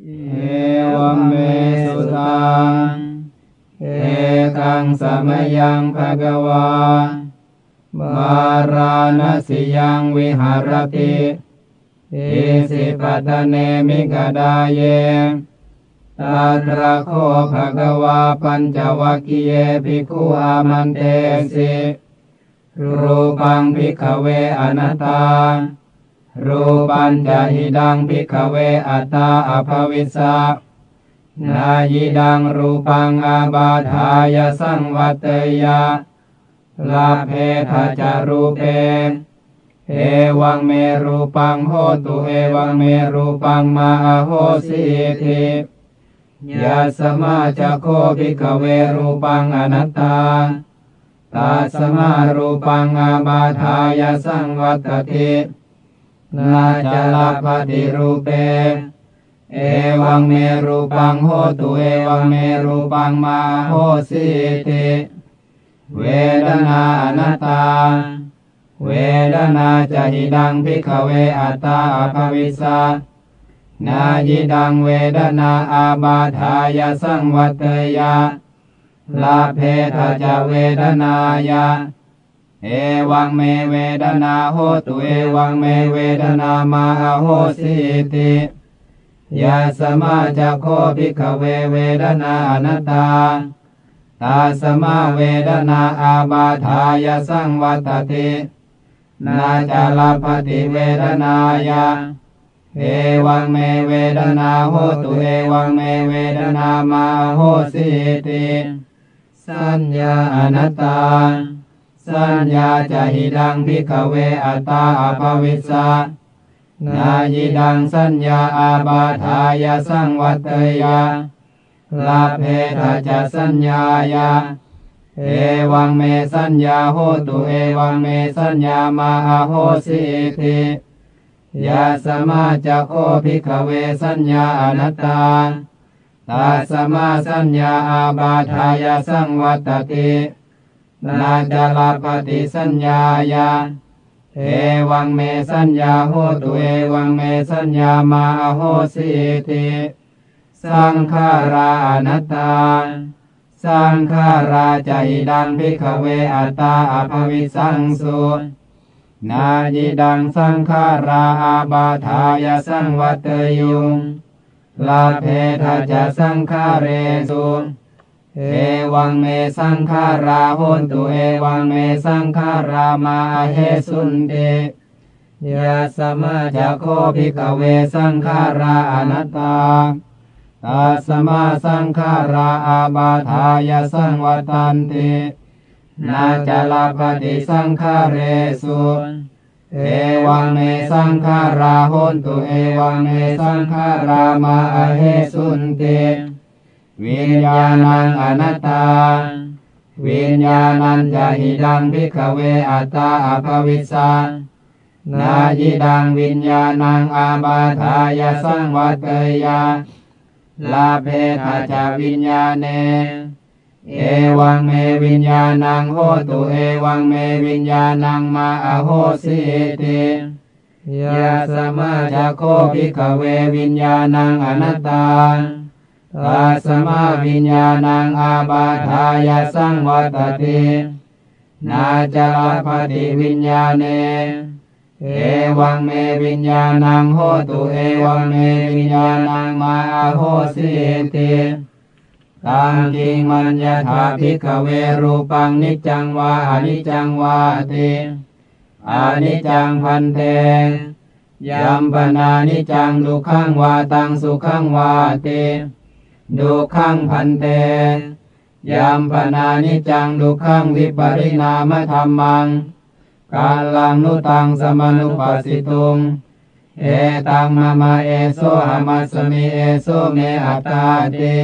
เอวเมสุตังเอกังสมยังภะกวามาราณสิยังวิหารติอิสิปัตเนมิกดาเยตัตระโคภะกวาปัญจวัคคีเยภิกขุอามันเตสิรูปังภิกขเวอนัตตา รูปัญจะหิดังภิกเวอัตตาอภวิสสะนายิดังรูปังอาบาทายสังวัตยาลาเพทาจารูเปเอวังเมรูปังโหตุเอวังเมรูปังมาโหสิทิยาสมาจะโคภิกเวรูปังอนัตตาตาสมารูปังอาบาทายสังวัตติ นาจลปฏิรูเป เอวังเมรูปังโหตุเอวังเมรูปังมาโหสิติเวดนาอนัตตา เวดนาจะหิดังพิกเวอัตตาอภวิสานายิดังเวดนาอาบาทายสังวัตยาลาเพทาจะเวดนายา เอวังเมเวดนาโหตุเอวังเมเวดนามาโหสิติยาสมาจะโคภิกขเวเวดนาอนัตตาตาสมาเวดนาอาบาทายสังวัตตินาจาลาปฏิเวดนายาเอวังเมเวดนาโหตุเอวังเมเวดนามาโหสิติสัญญาอนัตตา สัญญาจะหิดังพิกเวอัตตาอภวิสะนายิดังสัญญาอาบาทายสังวัตยาลาเพทาจะสัญญายาเอวังเมสัญญาโหตุเอวังเมสัญญามาโหสิติยาสมาจะโคภิกเวสัญญาอนัตตาตาสมาสัญญาอาบาทายสังวัตติ นาจลาปฏิสัญญายาเอวังเมสัญญาโหตุเอวังเมสัญญามาโหสิติสังขาราอนัตตาสังขาราจดังพิกเวอัตตาอภวิสังสุนายิดังสังขาราอาบาทายสังวัตยุงลาเพทาจะสังขาเรสุ เอวังเมสังขาราโหนตุเอวังเมสังขารามาเฮสุนเตยาสมาจะโคภิกเวสังขาราอนัตตาตาสมาสังขาราอาบาทายสังวัตันตินาจลาปฏิสังขาเรสุเอวังเมสังขาราโหนตุเอวังเมสังขารามาเฮสุนเต วิญญาณังอนัตตา วิญญาณัญจะหิดังพิกเวอัตตาอภวิสานายิดังวิญญาณังอาบาทายสังวัตยาลาเพทาจาวิญญาเน เอวังเมวิญญาณังโหตุเอวังเมวิญญาณังมาอโหสิติยาสมาจโคภิกขเววิญญาณังอนัตตา ตาสมาวิญญาณังอาบาทายสังวัตตินาจลาปฏิวิญญาเน เอวังเมวิญญาณังโหตุเอวังเมวิญญาณังมาโหสิเติตังกิงมัญญาถาภิกขเวรูปังนิจังวาอนิจังวาติอนิจังพันเทยัมปนานิจังดุขังวาตังสุขังวาติ ดุขังพันเตยัมปะนานิจจัง ทุกขังวิปะริณามะธัมมัง กัลลังนุตัง สะมะนุปัสสิตุง เอตังมะมะ เอโสหะมัสมิเอโส เมอัตตาติ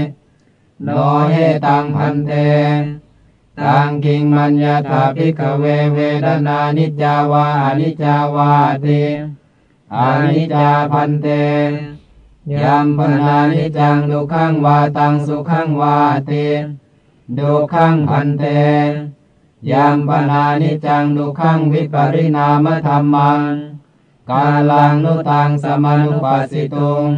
โนเหตัง ภันเตตังกิงมัญญะถะ ภิกขะเวเวทะนานิจจาวา อะนิจจาวาติ อะนิจจา ภันเต ยัมปนานิจังดุขังวาตังสุขังวาติดุขังพันเตยัมปนานิจังดุขังวิปริณามธรรมัง กาลังนุตังสมานุปัสสิตุง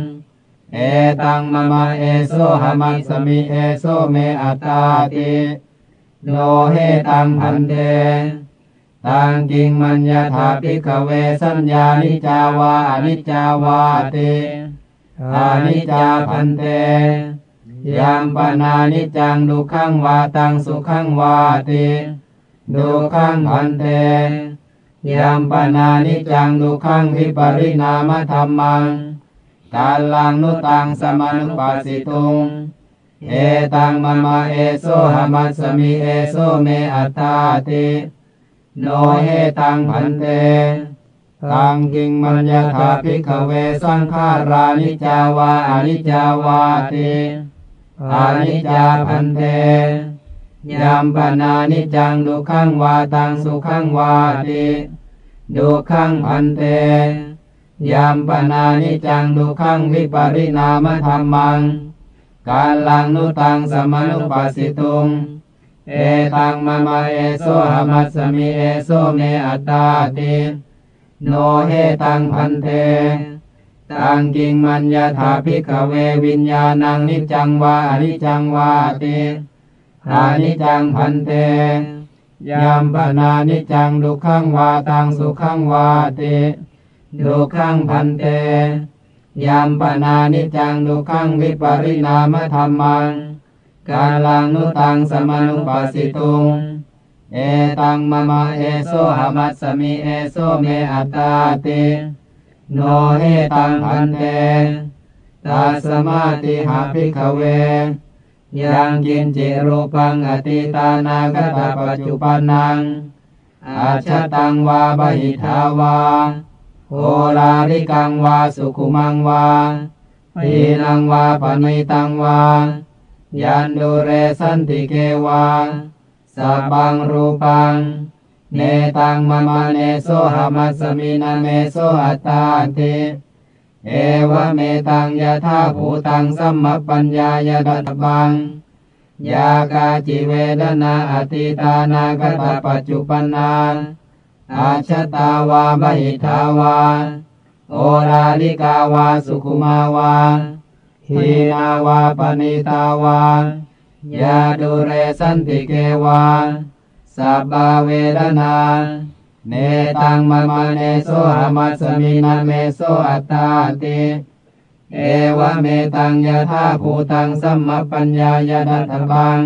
เอตังมะมะเอโซหามัสสมิเอโซเมอัตตาติโนเฮตังพันเตตังกิงมัญญาถาภิกเวสัญญานิจาวาอนิจจาวาติ อานิจจาพันเตยามปนานิจังดุขังวาตังสุขังวาติดุขังพันเตยามปนานิจังดุขังวิปริณามธรรมังกาลังนุตังสมานุปัสสิตุง เอตังมะมะเอโซหามัสสมิเอโซเมอัตตาติ โนเฮตังพันเต ตังกิงมัญญาถาภิกขเวสังขารานิจาวาอนิจาวาติอานิจาพันเตยามปนานิจังดุขังวาตังสุขังวาติดุขังพันเตยามปนานิจังดุขังวิปริณามธรรมังกาลังนุตังสมานุปัสสิตุงเอตังมะมะเอโซหามัสสมิเอโซเมอัตตาติ โนเฮตังพันเทตังกิงมัญญาถาภิกขเววิญญาณังนิจังวาอนิจังวาติอานิจังพันเตยามปนานิจังดุขังวาตังสุขังวาติดุขังพันเตยามปนานิจังดุขังวิปริณามธรรมังกาลังนุตังสมานุปัสสิตุง เอตังมะมะเอโซหามัสสมิเอโซเมอัตตาติโนเฮตังพันเตตาสมาติหาภิกขเวยังกินจิรูปังอติตานาคตาปัจจุปันนังอาชตังวาบหิทาวาโหราริกังวาสุขุมังวาปีนังวาปณิตังวายันดูเรสันติเกวา สับังรูปัง เนตังมะมะเนโสหามัสสมินาเมโสอัตตาติเอวะเมตังยะธาภูตังสัมมปัญญายดัตบังยากาจิเวดนาอติตานาคตาปัจจุปนาอัชฌัตตาวา พะหิทธาวาโอฬาริกาวาสุขุมาวาหีนาวา ปะณีตาวา ยา ทูเรสันติเกวาสัพพาเวทะนาเนตังมะมะเนโสหะมัสมินะ เมโสอัตตาติเอวะเมตังยะถาภูตังสัมมัปปัญญายะ ทัฏฐัพพัง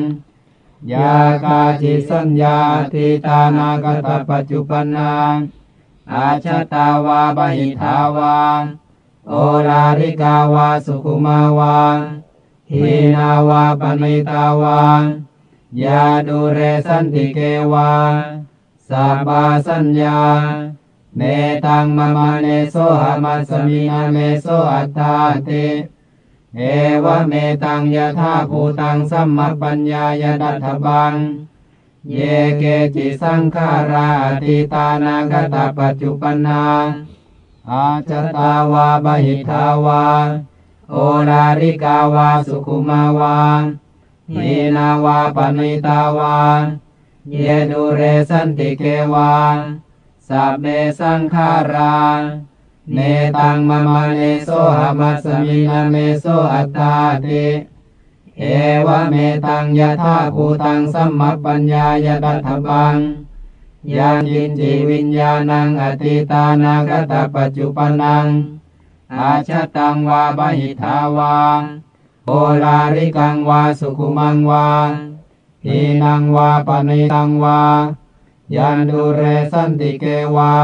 ยากาจิสัญญา อะตีตานาคะตะปัจจุปปันนาอัชฌัตตาวา พะหิทธาวาโอฬาริกาวาสุขุมาวา หีนาวา ปะณีตาวายา ทูเรสันติเกวาสัพพาสัญญา เนตังมะมะเนโสหะมัสมินะ เมโสอัตตาติเอวะเมตังยะธาภูตังสัมมปัญญายดัตถบัง เยเกจิสังขาราติตานาคตาปัจจุปนาอาจตาวาบหิทาวา โอราริกาวาสุขุมาวาหีนาวาปณิตาวาเยดูเรสันติเกวาสัพเบสังขาราเนตังมะมะเนโสหะมัสมินะ เมโสอัตตาติเอวะเมตังยะถาภูตังสัมมัปปัญญายะ ทัฏฐัพพังยังกิญจิวิญญาณัง อะตีตานาคะตะปัจจุปปันนัง อัชฌัตตังวา พะหิทธาวาโอฬาริกังวาสุขุมังวา หีนังวา ปะณีตังวายันทูเรสันติเกวา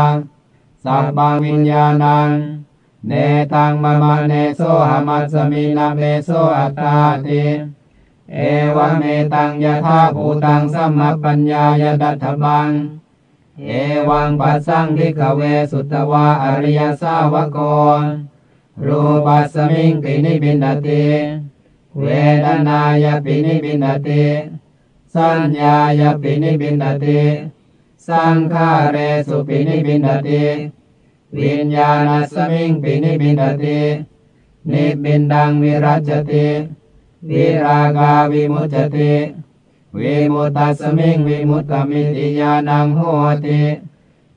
สัพพัง วิญญาณังเนตังมะมะเนโสหะมัสมินะ เมโสอัตตาติเอวะเมตังยะถาภูตังสัมมัปปัญญายะ ทัฏฐัพพัง เอวังปัสสัง ภิกขะเวสุตะวา อะริยะสาวะโก รูปัสมิงปินิพพินทะติเวทะนายะปินิพพินทะติสัญญายปินิบินติสังขาเรสุปินิบินติวิญญาณสมิงปินิบินตินิบินดังวิรัจติวิรากาวิมุจติวิมุตตสมิงวิมุตตมิติญาณังโหติ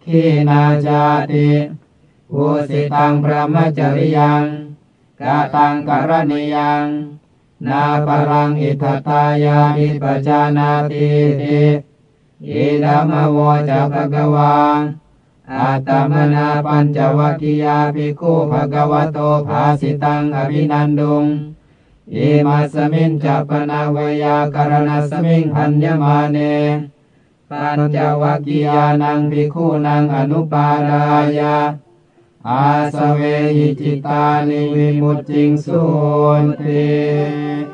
ขีนาจาติ อุสิตังพระมจริยังกาตังกรณียังนาปรังอิทตายามิปจานาติติอิดามโวจะภะกวาอาตมนาปัญจวัคคียาภิกขุภะกวโตภาสิตังอภินันดุงอิมาสมินจัปนาวยากรณสมิงพันยมาเนปัญจวัคคียานังภิกขุนังอนุปาดายา อาสเวหิจิตานิวิมุตติงสุนติ